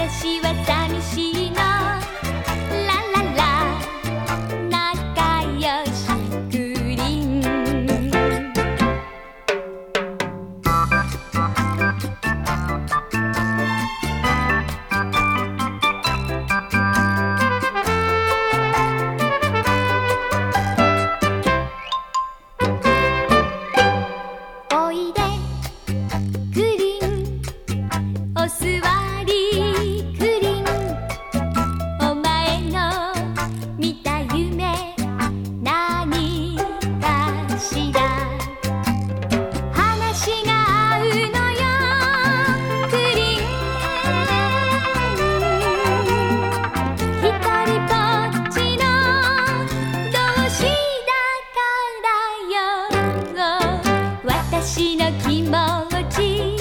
私はしな気持ち」